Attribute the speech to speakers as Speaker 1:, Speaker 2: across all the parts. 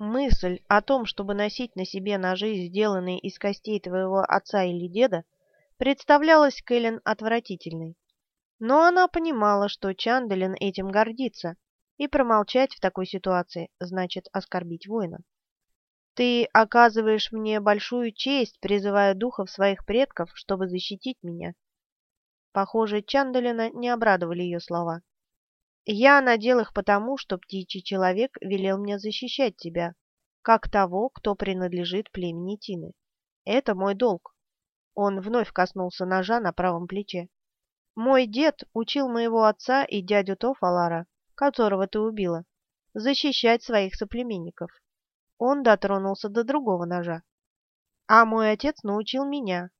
Speaker 1: Мысль о том, чтобы носить на себе ножи, сделанные из костей твоего отца или деда, представлялась Кэлен отвратительной. Но она понимала, что Чанделин этим гордится, и промолчать в такой ситуации значит оскорбить воина. «Ты оказываешь мне большую честь, призывая духов своих предков, чтобы защитить меня». Похоже, Чанделина не обрадовали ее слова. Я надел их потому, что птичий человек велел мне защищать тебя, как того, кто принадлежит племени Тины. Это мой долг. Он вновь коснулся ножа на правом плече. Мой дед учил моего отца и дядю Тофалара, которого ты убила, защищать своих соплеменников. Он дотронулся до другого ножа. А мой отец научил меня,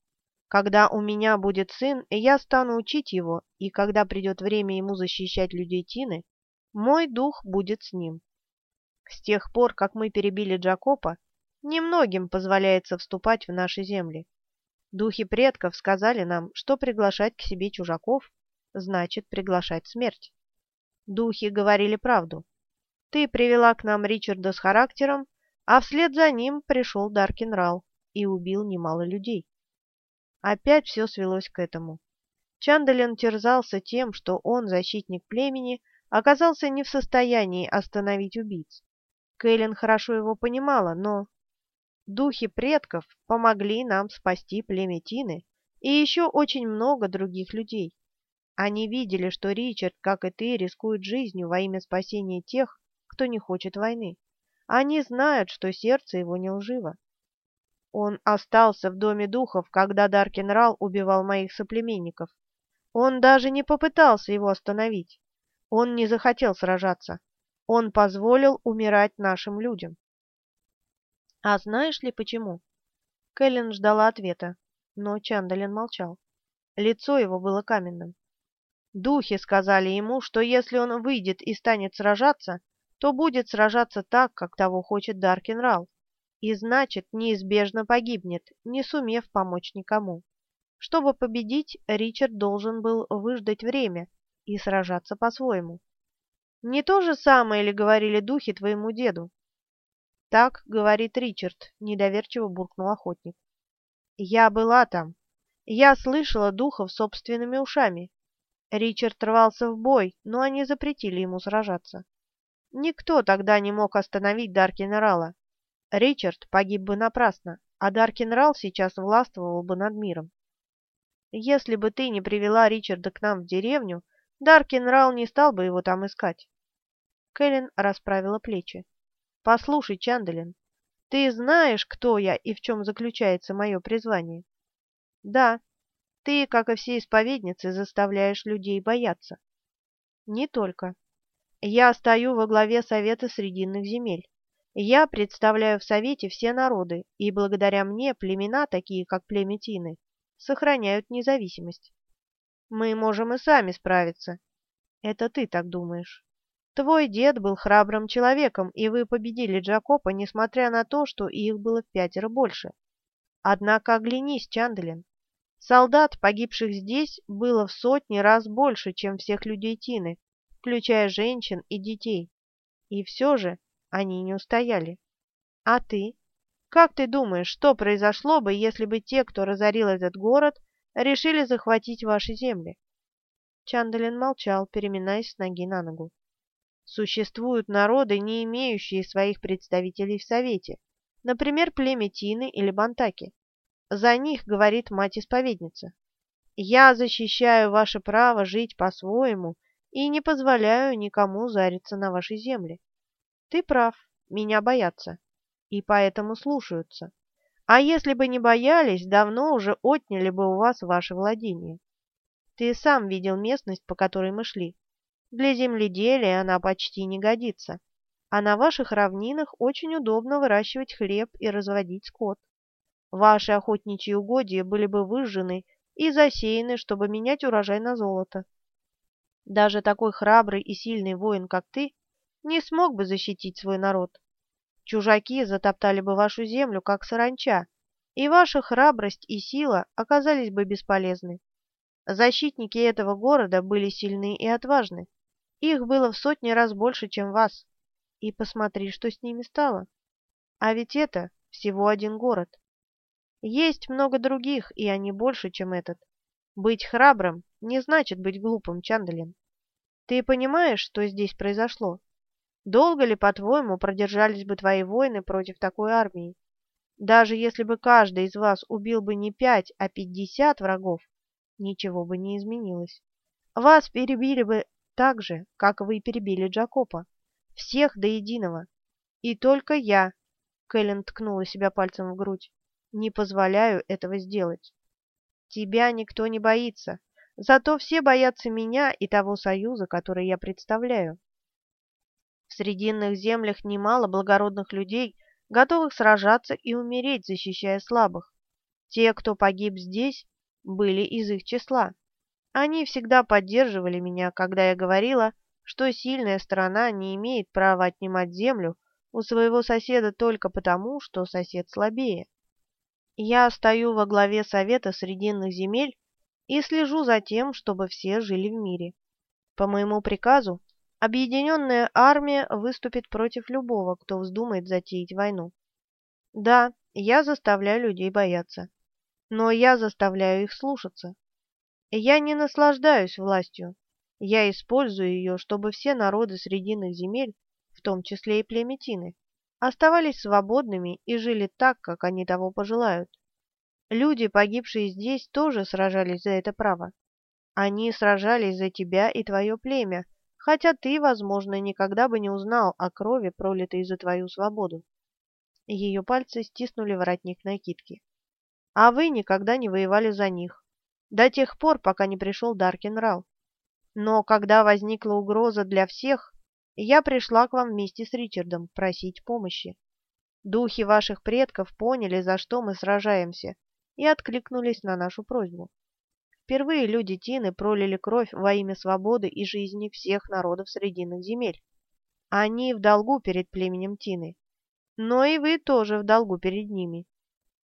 Speaker 1: когда у меня будет сын, я стану учить его, и когда придет время ему защищать людей Тины, мой дух будет с ним. С тех пор, как мы перебили Джакопа, немногим позволяется вступать в наши земли. Духи предков сказали нам, что приглашать к себе чужаков значит приглашать смерть. Духи говорили правду. Ты привела к нам Ричарда с характером, а вслед за ним пришел Даркин Рал и убил немало людей. Опять все свелось к этому. Чандалин терзался тем, что он, защитник племени, оказался не в состоянии остановить убийц. Кэлен хорошо его понимала, но... Духи предков помогли нам спасти племя Тины и еще очень много других людей. Они видели, что Ричард, как и ты, рискует жизнью во имя спасения тех, кто не хочет войны. Они знают, что сердце его не лживо. Он остался в доме духов, когда Даркин убивал моих соплеменников. Он даже не попытался его остановить. Он не захотел сражаться. Он позволил умирать нашим людям. А знаешь ли почему? Кэлен ждала ответа, но Чандалин молчал. Лицо его было каменным. Духи сказали ему, что если он выйдет и станет сражаться, то будет сражаться так, как того хочет Даркин и значит неизбежно погибнет, не сумев помочь никому. Чтобы победить, Ричард должен был выждать время и сражаться по-своему. Не то же самое ли говорили духи твоему деду? Так говорит Ричард, недоверчиво буркнул охотник. Я была там. Я слышала духов собственными ушами. Ричард рвался в бой, но они запретили ему сражаться. Никто тогда не мог остановить Даркина Рала. Ричард погиб бы напрасно, а Даркин Рал сейчас властвовал бы над миром. Если бы ты не привела Ричарда к нам в деревню, Даркин Рал не стал бы его там искать. Кэлен расправила плечи. Послушай, Чандалин, ты знаешь, кто я и в чем заключается мое призвание? Да, ты, как и все исповедницы, заставляешь людей бояться. Не только. Я стою во главе Совета Срединных земель. Я представляю в Совете все народы, и благодаря мне племена, такие как племя Тины, сохраняют независимость. Мы можем и сами справиться. Это ты так думаешь. Твой дед был храбрым человеком, и вы победили Джакопа, несмотря на то, что их было в пятеро больше. Однако оглянись, Чандлин. Солдат, погибших здесь, было в сотни раз больше, чем всех людей Тины, включая женщин и детей. И все же они не устояли. А ты? Как ты думаешь, что произошло бы, если бы те, кто разорил этот город, решили захватить ваши земли? Чандалин молчал, переминаясь с ноги на ногу. Существуют народы, не имеющие своих представителей в Совете, например, племя Тины или Бантаки. За них говорит мать-исповедница. Я защищаю ваше право жить по-своему и не позволяю никому зариться на вашей земле. Ты прав, меня боятся, и поэтому слушаются. А если бы не боялись, давно уже отняли бы у вас ваше владение. Ты сам видел местность, по которой мы шли. Для земледелия она почти не годится, а на ваших равнинах очень удобно выращивать хлеб и разводить скот. Ваши охотничьи угодья были бы выжжены и засеяны, чтобы менять урожай на золото. Даже такой храбрый и сильный воин, как ты, не смог бы защитить свой народ. Чужаки затоптали бы вашу землю, как саранча, и ваша храбрость и сила оказались бы бесполезны. Защитники этого города были сильны и отважны. Их было в сотни раз больше, чем вас. И посмотри, что с ними стало. А ведь это всего один город. Есть много других, и они больше, чем этот. Быть храбрым не значит быть глупым, Чандалин. Ты понимаешь, что здесь произошло? Долго ли, по-твоему, продержались бы твои воины против такой армии? Даже если бы каждый из вас убил бы не пять, а пятьдесят врагов, ничего бы не изменилось. Вас перебили бы так же, как вы перебили Джакопа. Всех до единого. И только я, Кэлен ткнула себя пальцем в грудь, не позволяю этого сделать. Тебя никто не боится, зато все боятся меня и того союза, который я представляю. В Срединных землях немало благородных людей, готовых сражаться и умереть, защищая слабых. Те, кто погиб здесь, были из их числа. Они всегда поддерживали меня, когда я говорила, что сильная сторона не имеет права отнимать землю у своего соседа только потому, что сосед слабее. Я стою во главе Совета Срединных земель и слежу за тем, чтобы все жили в мире. По моему приказу Объединенная армия выступит против любого, кто вздумает затеять войну. Да, я заставляю людей бояться, но я заставляю их слушаться. Я не наслаждаюсь властью, я использую ее, чтобы все народы Срединных земель, в том числе и племетины, оставались свободными и жили так, как они того пожелают. Люди, погибшие здесь, тоже сражались за это право. Они сражались за тебя и твое племя, хотя ты, возможно, никогда бы не узнал о крови, пролитой за твою свободу. Ее пальцы стиснули воротник накидки. А вы никогда не воевали за них, до тех пор, пока не пришел Даркин Рал. Но когда возникла угроза для всех, я пришла к вам вместе с Ричардом просить помощи. Духи ваших предков поняли, за что мы сражаемся, и откликнулись на нашу просьбу. Впервые люди Тины пролили кровь во имя свободы и жизни всех народов Срединных земель. Они в долгу перед племенем Тины. Но и вы тоже в долгу перед ними.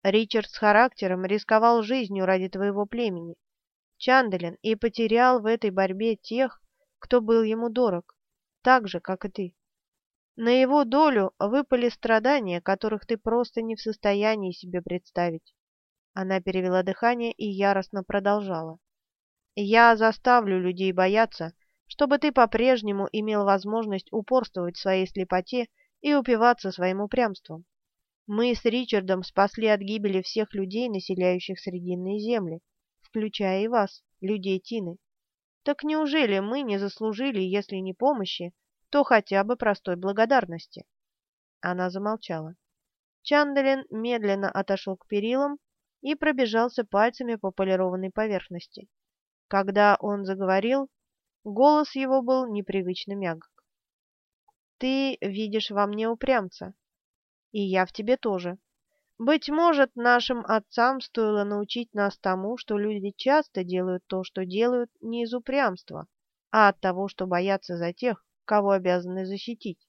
Speaker 1: Ричард с характером рисковал жизнью ради твоего племени. Чанделин и потерял в этой борьбе тех, кто был ему дорог, так же, как и ты. На его долю выпали страдания, которых ты просто не в состоянии себе представить. Она перевела дыхание и яростно продолжала. «Я заставлю людей бояться, чтобы ты по-прежнему имел возможность упорствовать в своей слепоте и упиваться своим упрямством. Мы с Ричардом спасли от гибели всех людей, населяющих Срединные земли, включая и вас, людей Тины. Так неужели мы не заслужили, если не помощи, то хотя бы простой благодарности?» Она замолчала. Чандалин медленно отошел к перилам и пробежался пальцами по полированной поверхности. Когда он заговорил, голос его был непривычно мягок. «Ты видишь во мне упрямца, и я в тебе тоже. Быть может, нашим отцам стоило научить нас тому, что люди часто делают то, что делают не из упрямства, а от того, что боятся за тех, кого обязаны защитить.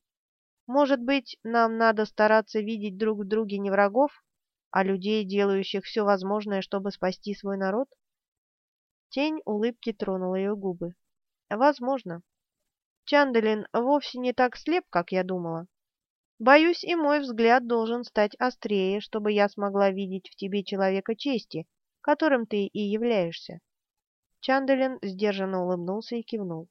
Speaker 1: Может быть, нам надо стараться видеть друг в друге не врагов, а людей, делающих все возможное, чтобы спасти свой народ? Тень улыбки тронула ее губы. Возможно. Чандалин вовсе не так слеп, как я думала. Боюсь, и мой взгляд должен стать острее, чтобы я смогла видеть в тебе человека чести, которым ты и являешься. Чандалин сдержанно улыбнулся и кивнул.